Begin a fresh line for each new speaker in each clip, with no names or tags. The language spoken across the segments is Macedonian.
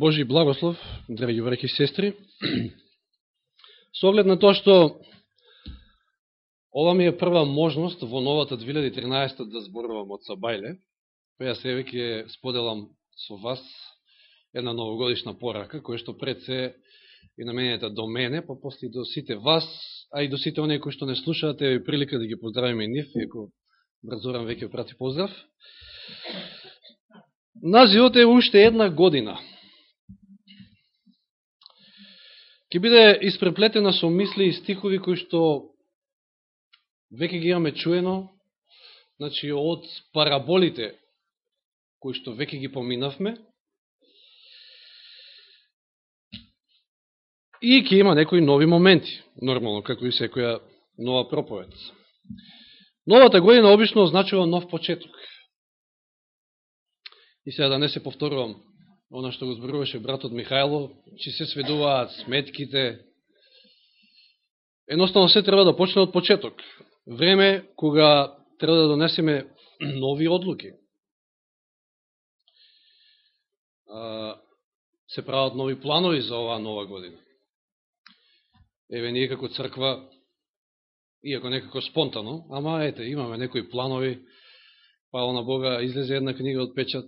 Божи благослов, драги враки и сестри. Со оглед на тоа што ова ми е прва можност во новата 2013 да зборувам од Сабајле, па јас еве ќе споделам со вас една новогодишна порака, која што пред се и наменета до мене, па после до сите вас, а и до сите оние кои што не слушаат, е прилика да ги поздравиме и нив, иако Бразоран веќе прати поздрав. Називот е уште една година. Ќе биде испреплетена со мисли и стихови кои што веќе ги имаме чуено, значи од параболите кои што веќе ги поминавме, и ќе има некои нови моменти, нормално, како и секоја нова проповед. Новата година обично означува нов почеток. И сега да не се повторувам она што го зборуваше братот Михајло, че се сведуваат сметките. Едноставно се треба да почне од почеток. Време кога треба да донесеме нови одлуки. Се прават нови планови за оваа нова година. Еве, ние како црква, иако некако спонтано, ама ете, имаме некои планови, Павло на Бога излезе една книга од печат,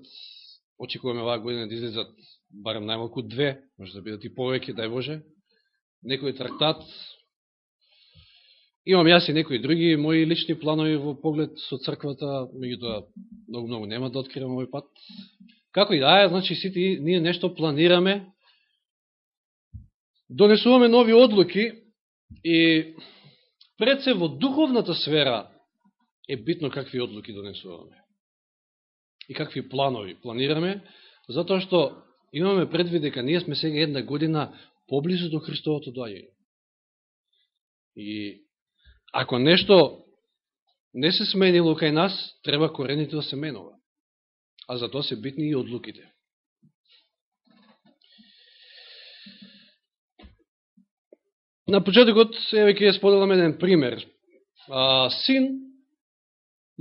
очекуваме оваа година да излезат барем најмалку две, може да бидат и повеќе, дај Боже, некој трактат. Имам јас и некои други мои лични планови во поглед со црквата, меѓутоа многу-многу нема да откривам овој пат. Како и да е, значи сите ние нешто планираме, донесуваме нови одлуки и пред се во духовната сфера е битно какви одлуки донесуваме и какви планови планираме, затоа што имаме предвид дека ние сме сега една година поблизо до Христовото доаѓање. И ако нешто не се сменило кај нас, треба корените да се менува. А за тоа се битни и одлуките. На почетокот, еве ќе споделам еден пример. А, син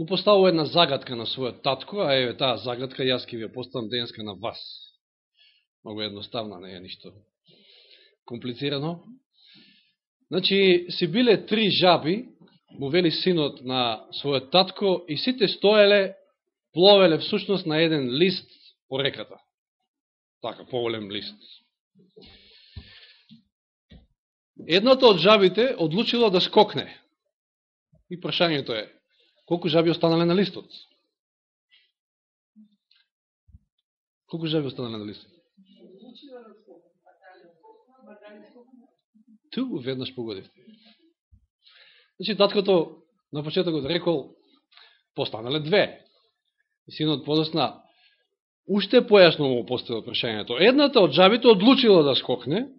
му поставува една загадка на својот татко, а еве таа загадка јас ќе ви ја поставам денеска на вас. Много едноставна, не е ништо комплицирано. Значи, си биле три жаби, му вели синот на својот татко, и сите стоеле, пловеле всушност на еден лист по реката. Така, поголем лист. Едната од жабите одлучила да скокне. И прашањето е, Колку жаби останале на листот? Колку жаби останале на листот? Ту веднаш погодивте. Значи, таткото на почетокот рекол, постанале две. И синот подосна, уште појасно му поставил прашањето. Едната од жабите одлучила да скокне,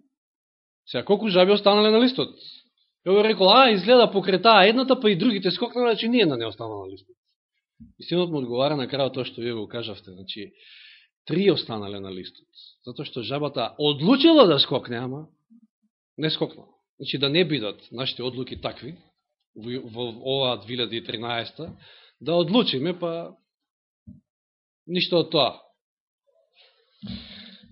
сега колку жаби останале на листот? Ја го рекол, а, изгледа покретаа едната, па и другите скокнала, значи ние на не останала листот. И синот му одговара на крајот тоа што вие го кажавте, значи, три останале на листот. Затоа што жабата одлучила да скокне, ама не скокнала. Значи да не бидат нашите одлуки такви, во оваа 2013 да одлучиме, па ништо од тоа.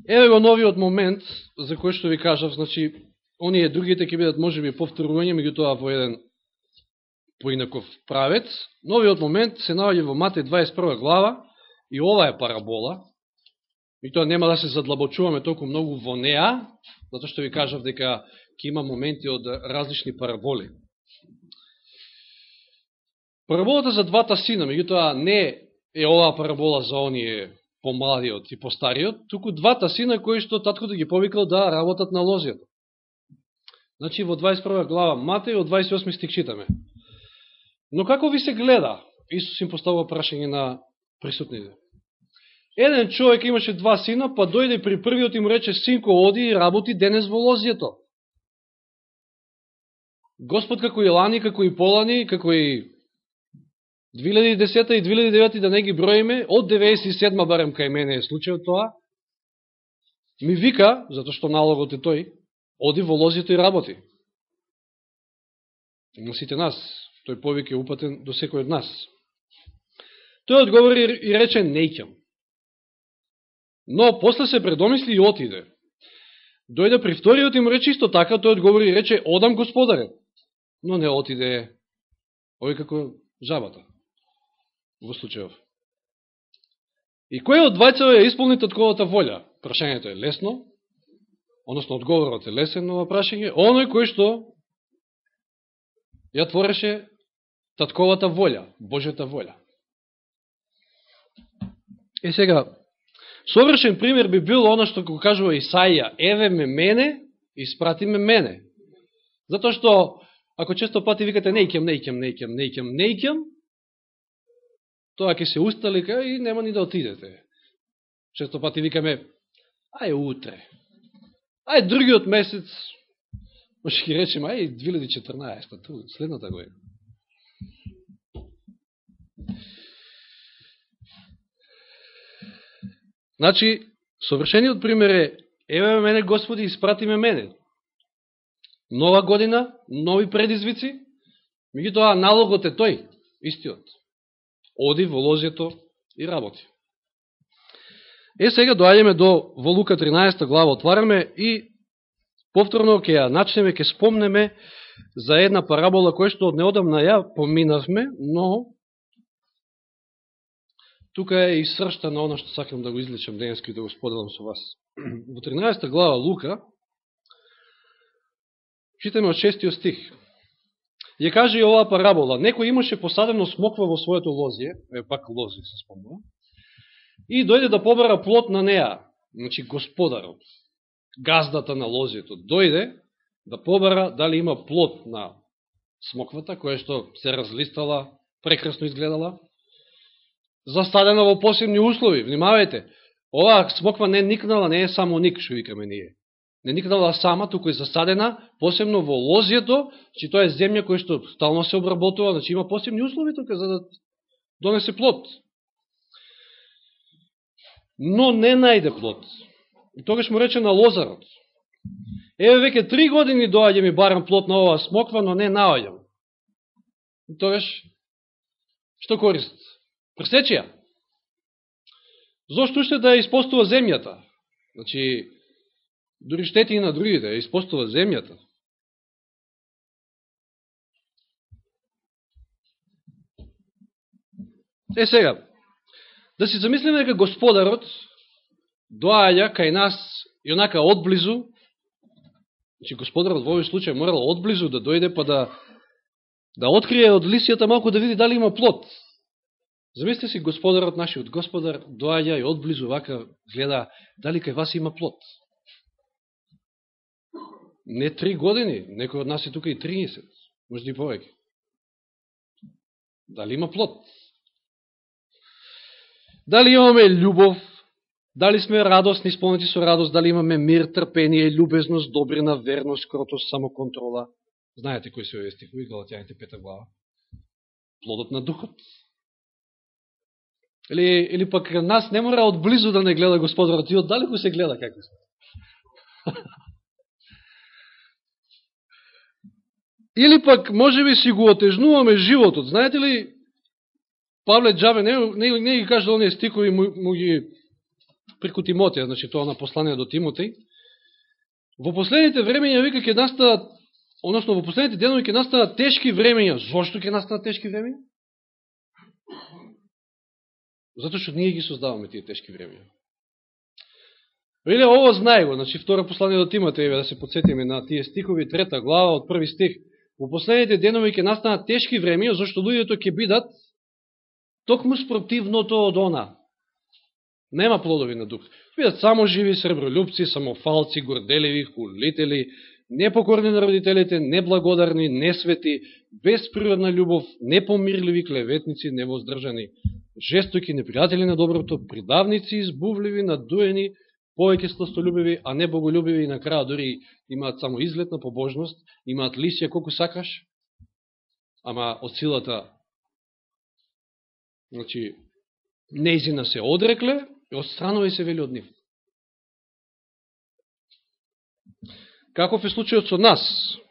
Еве го новиот момент, за кој што ви кажав, значи, оние другите ќе бидат можеби повторување, меѓутоа во еден поинаков правец. Новиот момент се наоѓа во Матеј 21 глава и ова е парабола. И тоа нема да се задлабочуваме толку многу во неа, затоа што ви кажав дека ќе има моменти од различни параболи. Параболата за двата сина, меѓутоа не е оваа парабола за оние помладиот и постариот, туку двата сина кои што таткото ги повикал да работат на лозијата. Значи во 21 глава Матеј, од 28 стих читаме. Но како ви се гледа? Исус им поставува прашање на присутните. Еден човек имаше два сина, па дојде при првиот и му рече, синко, оди и работи денес во лозијето. Господ како и лани, како и полани, како и 2010 и 2009 да не ги броиме, од 97 барем кај мене е случајот тоа, ми вика, затоа што налогот е тој, оди во лозито и работи. На сите нас, тој повик е упатен до секој од нас. Тој одговори и рече, нејќам. Но после се предомисли и отиде. Дојде при вториот им рече исто така, тој одговори и рече, одам господаре. Но не отиде, овој како жабата, во случајов. И кој од двајцева е исполни татковата волја? Прашањето е лесно, односно одговорот е лесен на прашање, оној кој што ја твореше татковата волја, Божјата волја. И сега, совршен пример би бил оно што го кажува Исаија, еве ме мене, испрати ме мене. Затоа што, ако често пати викате неикем, неикем, неикем, неикем, неикем, тоа ќе се усталика и нема ни да отидете. Често пати викаме, ај утре, ај другиот месец, може ќе речем, ај 2014, ту, следната година. Значи, совршениот пример е, еве мене Господи, испрати ме мене. Нова година, нови предизвици, тоа налогот е тој, истиот. Оди во лозието и работи. Е, сега доаѓаме до во Лука 13 глава, отвараме и повторно ќе ја начнеме, ќе спомнеме за една парабола која што неодамна ја поминавме, но тука е и сршта на оно што сакам да го изличам денески и да го споделам со вас. Во 13 глава Лука, читаме од 6 стих. Ја каже и оваа парабола. Некој имаше посадено смоква во своето лозие, е пак лози се спомнува, и дојде да побара плод на неа, значи господарот, газдата на лозието, дојде да побара дали има плод на смоквата, која што се разлистала, прекрасно изгледала, застадена во посебни услови. Внимавајте, оваа смоква не никнала, не е само ник, што викаме ние. Не никнала сама, туку е засадена, посебно во лозието, че значи тоа е земја која што стално се обработува, значи има посебни услови тука за да донесе плод. Но не најде плод. И тогаш му рече на Лозарот. Еве веќе три години доаѓам и барам плод на оваа смоква, но не наоѓам. И тогаш, што корист? Пресечија. Зошто уште да ја испостува земјата? Значи, дури штети и на другите, да ја испостува земјата. Е сега, да си замислиме дека господарот доаѓа кај нас и онака одблизу, значи господарот во овој случај морал одблизу да дојде па да да открие од лисијата малку да види дали има плод. Замислите си господарот, нашиот господар, доаѓа и одблизу вака гледа дали кај вас има плод. Не три години, некој од нас е тука и 30, може и повеќе. Дали има плод? Дали имаме љубов? Дали сме радостни, исполнети со радост? Дали имаме мир, трпение, љубезност, добрина, верност, кротост, самоконтрола? Знаете кои се овие стихови, Галатјаните пета глава? Плодот на духот. Или, или пак нас не мора одблизу да не гледа Господарот, и дали го се гледа како сме. Или пак, може би си го отежнуваме животот. Знаете ли, Павле Джабе не, не, не ги кажа оние стикови, му, му ги преку Тимотеја, значи тоа на послание до Тимотеј. Во последните времења вика ќе настанат, односно во последните денови ќе настанат тешки времења. Зошто ќе настанат тешки времења? Зато што ние ги создаваме тие тешки времења. Веле, ово знае го, значи втора послание до Тимотеј, да се подсетиме на тие стикови, трета глава од први стих. Во последните денови ќе настанат тешки времења, зашто луѓето ќе бидат токму спротивното од она. Нема плодови на дух. Бидат само живи сребролюбци, самофалци, горделиви, хулители, непокорни на родителите, неблагодарни, несвети, безприродна љубов, непомирливи, клеветници, невоздржани, жестоки, непријатели на доброто, придавници, избувливи, надуени, повеќе сластолюбиви, а не боголюбиви и на краја дори имаат само изглед на побожност, имаат лисија колку сакаш, ама од силата значи, неизина се одрекле и отстранува и се вели од нив. Каков е случајот со нас?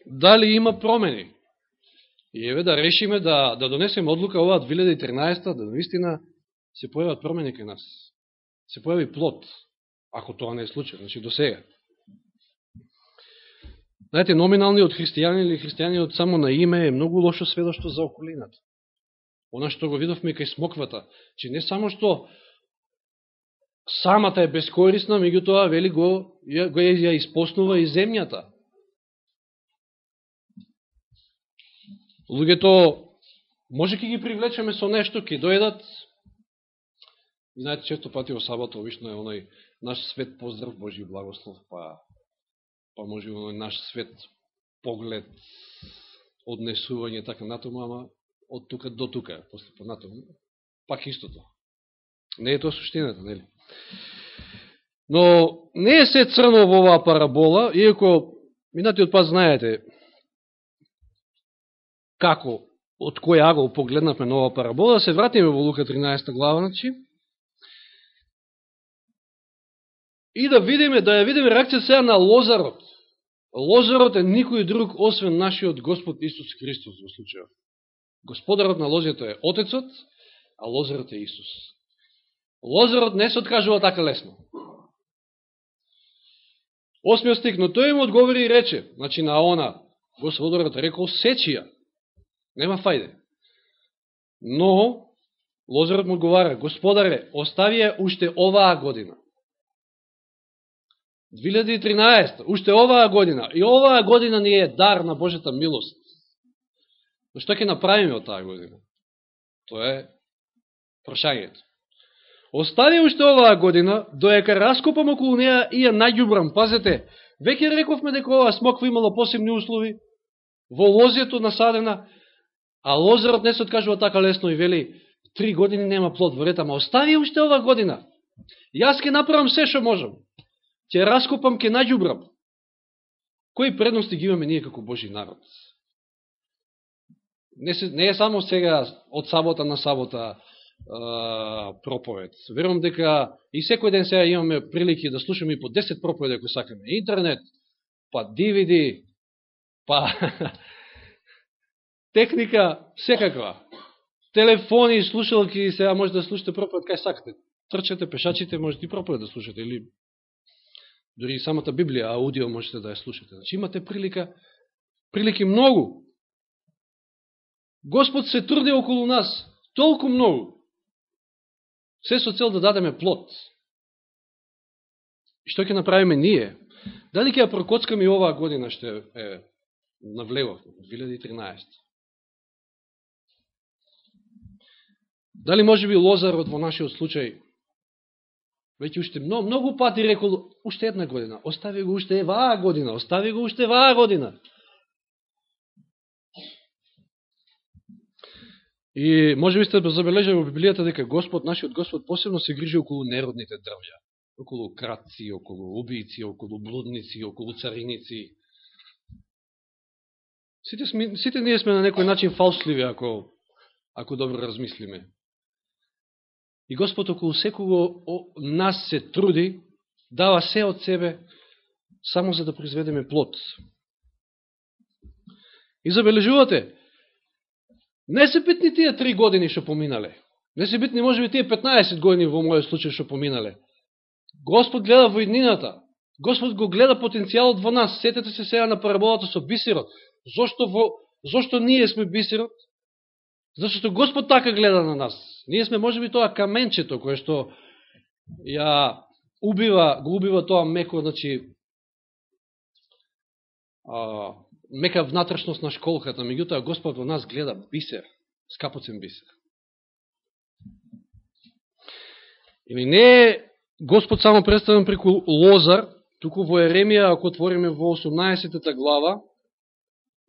Дали има промени? И еве да решиме да, да донесеме одлука оваа 2013 да наистина се појават промени кај нас. Се појави плод Ако тоа не е случај, значи до сега. Знаете, номиналниот христијанин или христијаниот само на име е многу лошо сведоштво за околината. Она што го видовме кај смоквата, че не само што самата е бескорисна, меѓутоа, вели го, го ја испоснува и земјата. Луѓето, може ки ги привлечеме со нешто, ке дојдат, и знаете, често пати во сабата, обично е оној наш свет поздрав, Божи благослов, па, па може оној наш свет поглед, однесување, така натаму, ама од тука до тука, после понатаму, пак истото. Не е тоа суштината, нели? Но не е се црно во оваа парабола, иако минатиот пат знаете како, од кој агол погледнавме на оваа парабола, се вратиме во Лука 13 глава, значи, и да видиме, да ја видиме реакција сега на Лозарот. Лозарот е никој друг, освен нашиот Господ Исус Христос во случајот. Господарот на лозето е Отецот, а лозерот е Исус. Лозерот не се откажува така лесно. Осмиот стик, но тој им одговори и рече, значи на она, Господарот рекол, сечија, нема фајде. Но, лозерот му одговара, Господаре, остави ја уште оваа година. 2013, уште оваа година. И оваа година ни е дар на Божета милост. Но што ќе направиме од таа година? Тоа е прашањето. Остави уште оваа година, доека раскопам околу неја и ја најубрам. Пазете, веќе рековме дека оваа смоква имала посебни услови, во лозијето насадена, а лозерот не се откажува така лесно и вели, три години нема плод во рета, ма остави уште оваа година. Јас ќе направам се што можам. Ќе раскопам, ќе најубрам. Кои предности ги имаме ние како Божи народ? Не, се, не е само сега од сабота на сабота проповед. Верувам дека и секој ден сега имаме прилики да слушаме и по 10 проповеди ако сакаме. Интернет, па DVD, па техника секаква. Телефони, слушалки, сега може да слушате проповед кај сакате. Трчате, пешачите, можете и проповед да слушате. Или дори и самата Библија, аудио можете да ја слушате. Значи имате прилика, прилики многу. Господ се труди околу нас, толку многу. Се со цел да дадеме плод. И што ќе направиме ние? Дали ќе ја прокоцкаме оваа година што е навлегов, 2013? Дали може би Лозарот во нашиот случај веќе уште многу, многу пати рекол уште една година, остави го уште еваа година, остави го уште еваа година. И може би сте забележали во Библијата дека Господ, нашиот Господ, посебно се грижи околу неродните дрвја. Околу кратци, околу убијци, околу блудници, околу цариници. Сите, сме, сите ние сме на некој начин фалшливи, ако, ако добро размислиме. И Господ околу секого нас се труди, дава се од себе, само за да произведеме плод. И забележувате, Не се битни тие три години што поминале. Не се битни може би тие 15 години во мојот случај што поминале. Господ гледа во иднината. Господ го гледа потенцијалот во нас. Сетете се сега на параболата со бисерот. Зошто, во, зошто ние сме бисерот? Зашто Господ така гледа на нас. Ние сме може би тоа каменчето кое што ја убива, го убива тоа меко, значи, а, мека внатрешност на школката, меѓутоа Господ во нас гледа бисер, скапоцен бисер. Или не е Господ само представен преку Лозар, туку во Еремија, ако отвориме во 18 глава,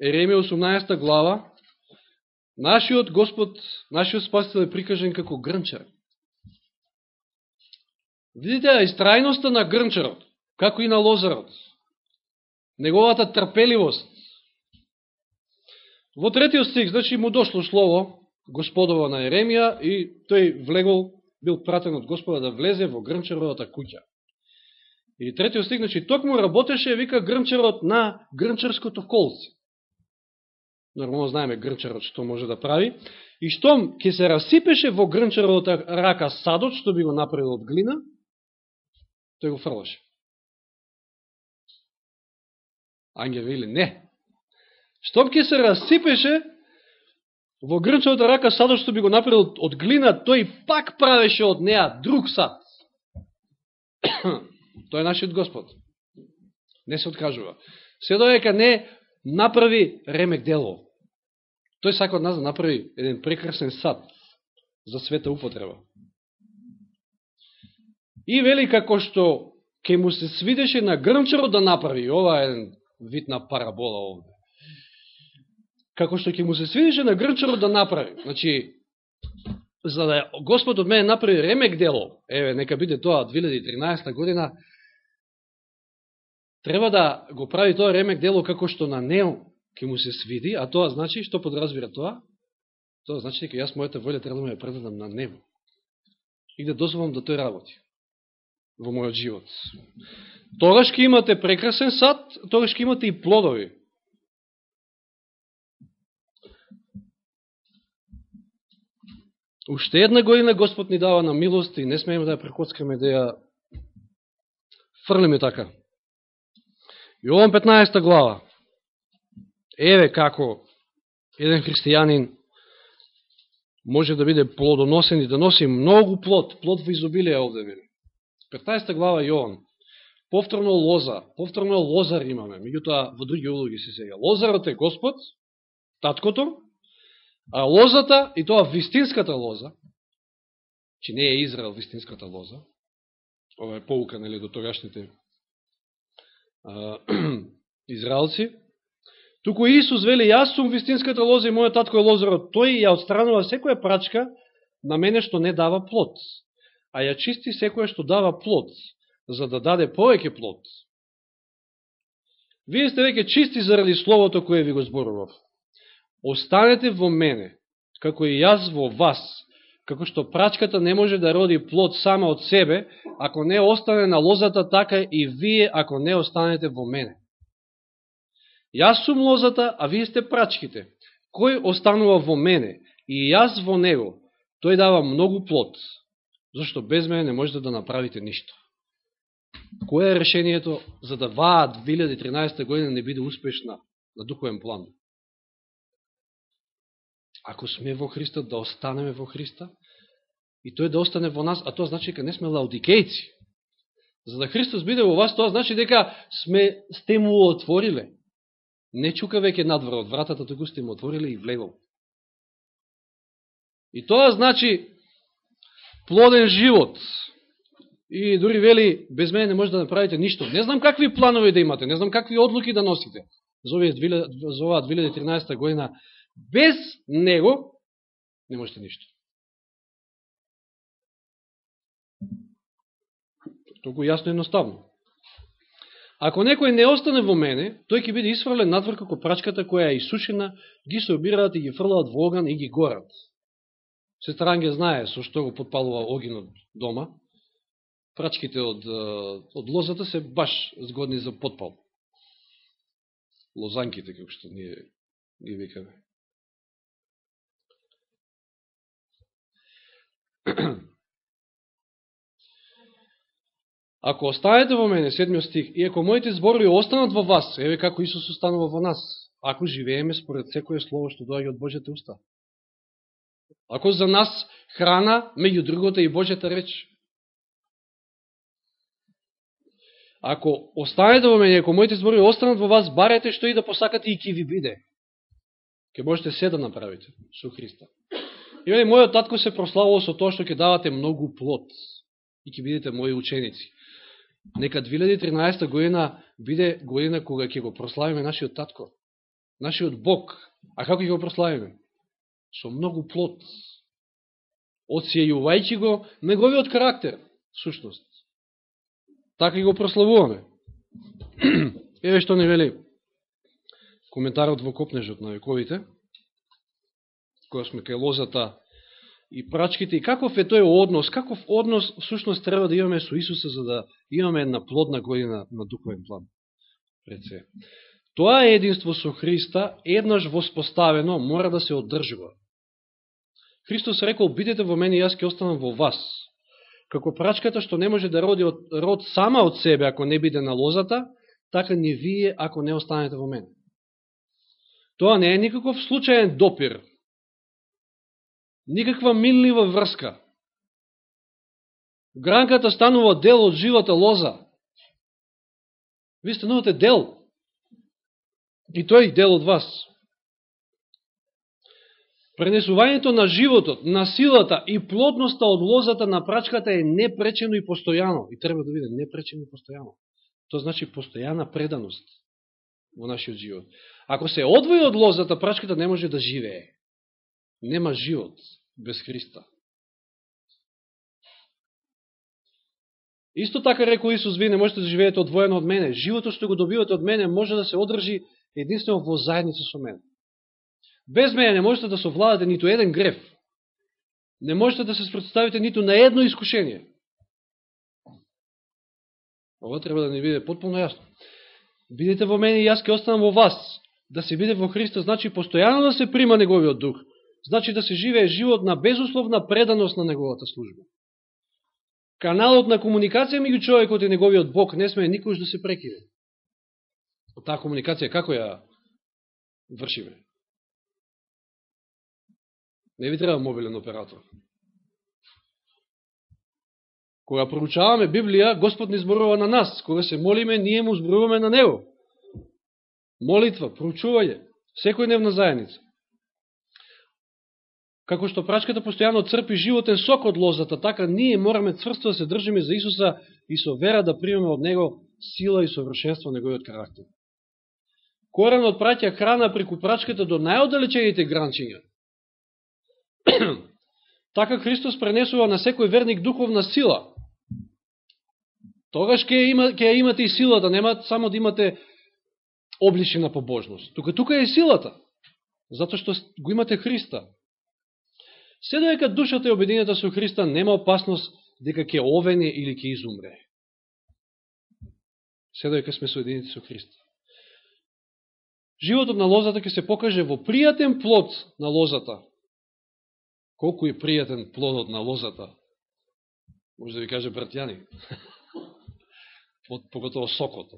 Еремија 18 глава, нашиот Господ, нашиот спасител е прикажен како грнчар. Видите, истрајноста на грнчарот, како и на Лозарот, неговата трпеливост, Во третиот стих, значи, му дошло слово Господово на Еремија и тој влегол, бил пратен од Господа да влезе во грнчаровата куќа. И третиот стих, значи, токму работеше, вика, грнчарот на грнчарското колце. Нормално знаеме грнчарот што може да прави. И штом ќе се расипеше во грнчаровата рака садот, што би го направил од глина, тој го фрлаше. Ангел вели, не. Штом ќе се расипеше, во грнчевата рака садот што би го направил од глина, тој пак правеше од неа друг сад. Тој е нашиот Господ. Не се откажува. Се доека не направи ремек дело. Тој сака од нас да направи еден прекрасен сад за света употреба. И вели како што ке му се свидеше на грнчарот да направи, ова е еден вид на парабола овде. Како што ќе му се свидише на грнчарот да направи. Значи, за да Господ од мене направи ремек дело, еве, нека биде тоа 2013 година, треба да го прави тоа ремек дело како што на нео ќе му се свиди, а тоа значи, што подразбира тоа? Тоа значи дека јас мојата волја треба да ме предадам на него. И да дозволам да тој работи во мојот живот. Тогаш ќе имате прекрасен сад, тогаш ќе имате и плодови. Уште една година Господ ни дава на милост и не смееме да ја прекоцкаме да ја фрлиме така. Јован 15 глава. Еве како еден христијанин може да биде плодоносен и да носи многу плод, плод во изобилие овде вели. 15 глава Јован. Повторно лоза, повторно лозар имаме, меѓутоа во други улоги се сега. Лозарот е Господ, таткото, а лозата, и тоа вистинската лоза, че не е Израел вистинската лоза, ова е поука, нели, до тогашните а, израелци, туку Исус вели, јас сум вистинската лоза и мојот татко е лозарот, тој ја отстранува секоја прачка на мене што не дава плод, а ја чисти секоја што дава плод, за да даде повеќе плод. Вие сте веќе чисти заради Словото кое ви го зборував. Останете во мене, како и јас во вас, како што прачката не може да роди плод сама од себе, ако не остане на лозата, така и вие, ако не останете во мене. Јас сум лозата, а вие сте прачките. Кој останува во мене и јас во него, тој дава многу плод, зашто без мене не можете да направите ништо. Кој е решението за да ваа 2013 година не биде успешна на духовен план? Ако сме во Христа, да останеме во Христа и тој да остане во нас, а тоа значи дека не сме лаудикејци. За да Христос биде во вас, тоа значи дека сме, сте му отвориле. Не чука веќе надвор од вратата, току сте му отвориле и влегол. И тоа значи плоден живот, И дури вели, без мене не може да направите ништо. Не знам какви планови да имате, не знам какви одлуки да носите за, оваа 2013 година. Без него не можете ништо. Толку јасно и едноставно. Ако некој не остане во мене, тој ќе биде исфрлен надвор како прачката која е исушена, ги се обираат и ги фрлаат во оган и ги горат. Сестра Анге знае со што го подпалува огинот дома прачките од, од лозата се баш згодни за подпал. Лозанките, како што ние ги викаме. Ако останете во мене, седмиот стих, и ако моите зборови останат во вас, еве како Исус останува во нас, ако живееме според секое слово што доаѓа од Божјата уста. Ако за нас храна, меѓу другото и Божјата реч, Ако останете во мене, ако моите зборови останат во вас, барете што и да посакате и ки ви биде. Ке можете се да направите со Христа. И вели, мојот татко се прославува со тоа што ќе давате многу плод и ќе бидете мои ученици. Нека 2013 година биде година кога ќе го прославиме нашиот татко, нашиот Бог. А како ќе го прославиме? Со многу плод. Оцијајувајќи го неговиот карактер, сушност. Така и го прославуваме. Еве што не вели коментарот во копнежот на вековите, која сме кај лозата и прачките, и каков е тој однос, каков однос всушност треба да имаме со Исуса за да имаме една плодна година на духовен план. Пред се. Тоа е единство со Христа, еднаш воспоставено, мора да се одржува. Христос рекол, бидете во мене и јас ќе останам во вас. како прачката што не може да роди од, род сама од себе ако не биде на лозата, така не вие ако не останете во мене. Тоа не е никаков случаен допир, никаква милнива врска. Гранката станува дел од живата лоза. Ви станувате дел. И тој дел од вас. Пренесувањето на животот, на силата и плодноста од лозата на прачката е непречено и постојано. И треба да биде непречено и постојано. Тоа значи постојана преданост во нашиот живот. Ако се одвои од лозата, прачката не може да живее. Нема живот без Христа. Исто така рекол Исус, вие не можете да живеете одвоено од мене. Животот што го добивате од мене може да се одржи единствено во заедница со мене. Без мене не можете да се ниту еден греф. Не можете да се спредставите ниту на едно искушение. Ова треба да ни биде потполно јасно. Бидете во мене и јас ке останам во вас. Да се биде во Христа, значи постојано да се прима Неговиот дух. Значи да се живее живот на безусловна преданост на Неговата служба. Каналот на комуникација меѓу човекот и Неговиот Бог не смее никош да се прекине. Таа комуникација како ја вршиме? Не ви треба мобилен оператор. Кога проучаваме Библија, Господ не зборува на нас. Кога се молиме, ние му зборуваме на Него. Молитва, проучување, секој дневна заедница. Како што прачката постојано црпи животен сок од лозата, така ние мораме цврсто да се држиме за Исуса и со вера да примеме од Него сила и совршенство на Неговиот карактер. Коренот праќа храна преку прачката до најодалечените гранчиња. така Христос пренесува на секој верник духовна сила, тогаш ќе има, ќе имате и силата, да нема само да имате обличена побожност. Тука тука е силата, затоа што го имате Христа. Се дека душата е обединета со Христа, нема опасност дека ќе овене или ќе изумре. Се дека сме соединети со Христа. Животот на лозата ќе се покаже во пријатен плод на лозата. Колку е пријатен плодот на лозата? Може да ви каже братјани. поготово сокото.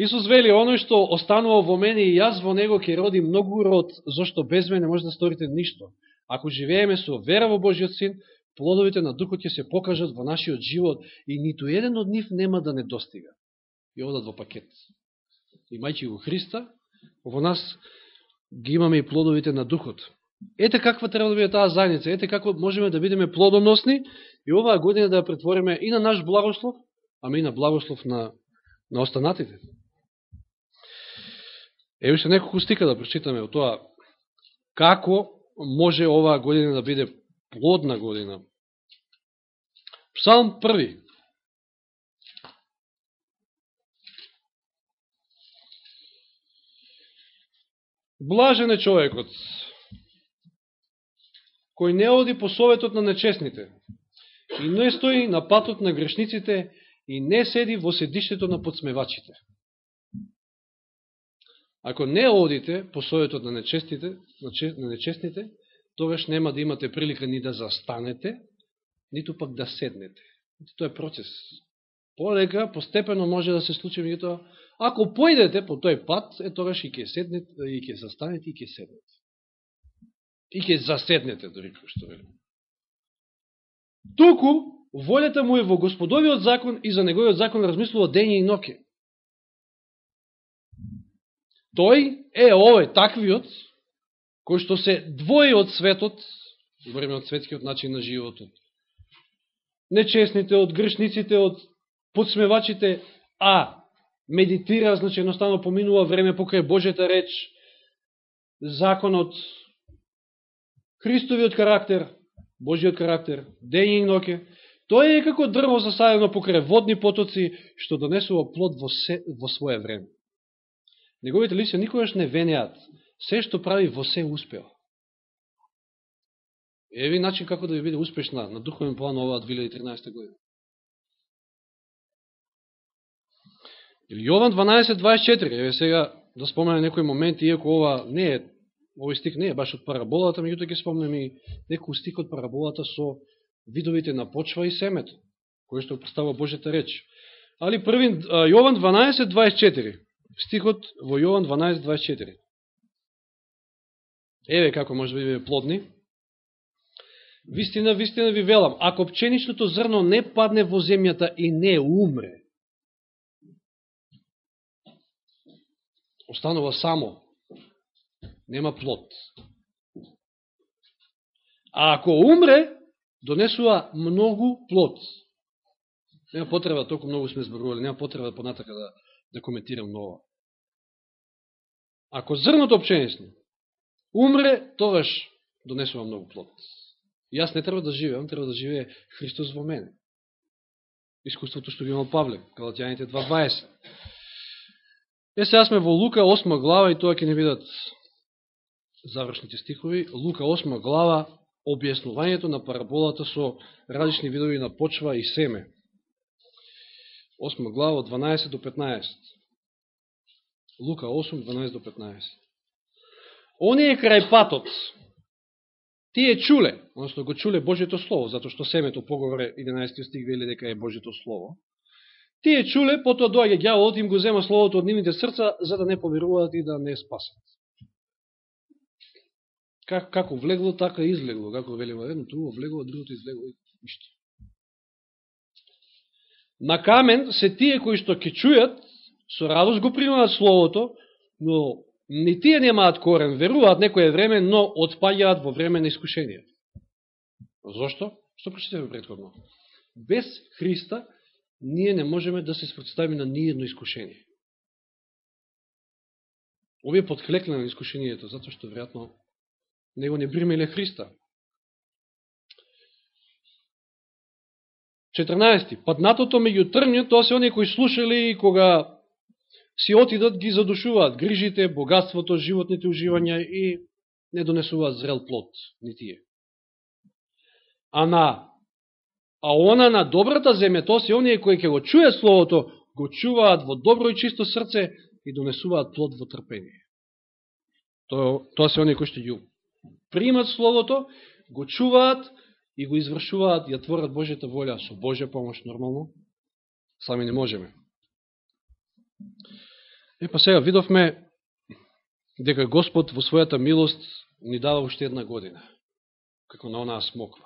Исус вели, оној што останува во мене и јас во него ќе роди многу род, зашто без мене може да сторите ништо. Ако живееме со вера во Божиот Син, плодовите на Духот ќе се покажат во нашиот живот и ниту еден од нив нема да не достига. И одат во пакет. Имајќи го Христа, во нас ги имаме и плодовите на Духот. Ете каква треба да биде таа заедница, ете како можеме да бидеме плодоносни и оваа година да ја претвориме и на наш благослов, ама и на благослов на, на останатите. Еве се неколку стика да прочитаме од тоа како може оваа година да биде плодна година. Псалм први. Блажен е човекот, кој не оди по советот на нечестните, и не стои на патот на грешниците, и не седи во седиштето на подсмевачите. Ако не одите по советот на нечестите, на нечестните, тогаш нема да имате прилика ни да застанете, ниту пак да седнете. Тоа е процес. Полека, постепено може да се случи меѓутоа, ако појдете по тој пат, е тогаш и ќе седнете, и ќе застанете, и ќе седнете. И ќе заседнете, дори како што велим. Туку, волјата му е во Господовиот закон и за неговиот закон размислува дење и ноќе. Тој е овој таквиот, кој што се двои од светот, време од светскиот начин на животот. Нечестните, од грешниците, од подсмевачите, а медитира, значи едноставно поминува време покрај Божета реч, законот, Христовиот карактер, Божиот карактер, ден и ноке, тој е како дрво засадено покрај водни потоци, што донесува плод во, се, во свое време. Неговите лица никогаш не венеат. Се што прави во се успеа. Еви начин како да ви биде успешна на духовен план оваа 2013 година. Или Јован 12.24, еве сега да спомене некои моменти, иако ова не е овој стик не е баш од параболата, меѓуто ќе спомнем и некој стик од параболата со видовите на почва и семето, кој што представа Божета реч. Али први, Јован 12.24, стихот во Јован 12.24. Еве како може да бидеме плодни. Вистина, вистина ви велам, ако пченичното зрно не падне во земјата и не умре, останува само, нема плод. А ако умре, донесува многу плод. Нема потреба, толку многу сме зборували, нема потреба понатака да, да коментирам ново. Ако зрното пченично умре, тогаш донесува многу плод. И јас не треба да живеам, треба да живее Христос во мене. Искуството што ги имал Павле, Галатјаните 2.20. Е, сега сме во Лука 8 глава и тоа ќе не видат завршните стихови. Лука 8 глава, објаснувањето на параболата со различни видови на почва и семе. 8 глава од 12 до 15. Лука 8, 12 до 15. Оние крај патот, тие чуле, односно го чуле Божието Слово, затоа што семето поговоре 11 стих вели дека е Божието Слово. Тие чуле, потоа доаѓа гјаволот им го зема Словото од нивните срца, за да не поверуваат и да не спасат. Как, како влегло, така излегло. Како велима едното, уво влегло, другото излегло и ништо. На камен се тие кои што ќе чујат, со радост го примаат Словото, но ни тие немаат корен, веруваат некоје време, но отпаѓаат во време на искушение. Зошто? Што прочитаме предходно? Без Христа ние не можеме да се спротставиме на ниедно искушение. Овие подклекна на искушението, затоа што веројатно него не бримеле Христа. 14. Паднатото меѓу трнјот, тоа се оние кои слушали и кога си отидат, ги задушуваат грижите, богатството, животните уживања и не донесуваат зрел плод, ни тие. А на а она на добрата земја, тоа се оние кои ќе го чуе словото, го чуваат во добро и чисто срце и донесуваат плод во трпение. Тоа, тоа се оние кои што ги примат словото, го чуваат и го извршуваат, ја творат Божјата волја со Божја помош нормално. Сами не можеме. Е, па сега видовме дека Господ во својата милост ни дава уште една година, како на онаа смоква.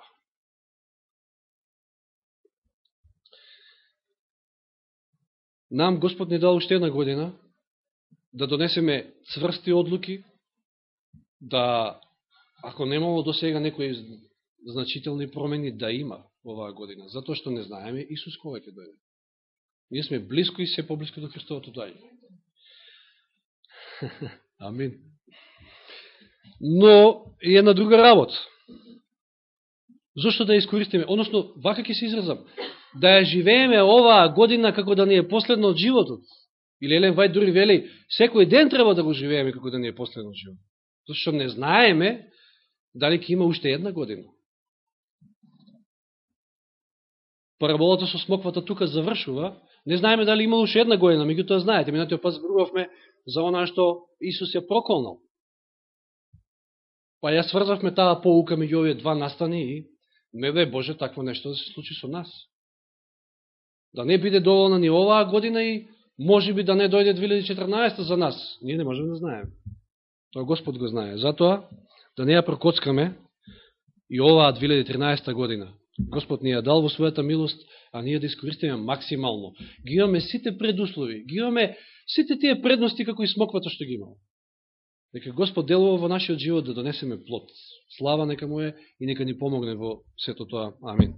Нам Господ ни дал уште една година да донесеме цврсти одлуки, да, ако немало до сега некои значителни промени, да има оваа година, затоа што не знаеме Исус кога ќе дојде. Ние сме близко и се поблиско до Христовото дојде. Амин. Но и една друга работа. Зошто да ја искористиме? Односно, вака ќе се изразам. Да ја живееме оваа година како да ни е последно од животот. Или Елен Вајд дури вели, секој ден треба да го живееме како да ни е последно од животот. Зашто не знаеме дали ќе има уште една година. Параболата со смоквата тука завршува. Не знаеме дали имало уште една година, меѓутоа знаете, минатиот пат зборувавме за она што Исус ја проколнал. Па ја сврзавме таа поука меѓу овие два настани и не да е Боже такво нешто да се случи со нас. Да не биде доволна ни оваа година и може би да не дојде 2014 за нас. Ние не можеме да знаеме. Тоа Господ го знае. Затоа да не ја прокоцкаме и оваа 2013 година. Господ ни ја дал во својата милост, а ние да искористиме максимално. Ги имаме сите предуслови, ги имаме сите тие предности како и смоквата што ги имаме. Нека Господ делува во нашиот живот да донесеме плод. Слава нека му е и нека ни помогне во сето тоа. Амин.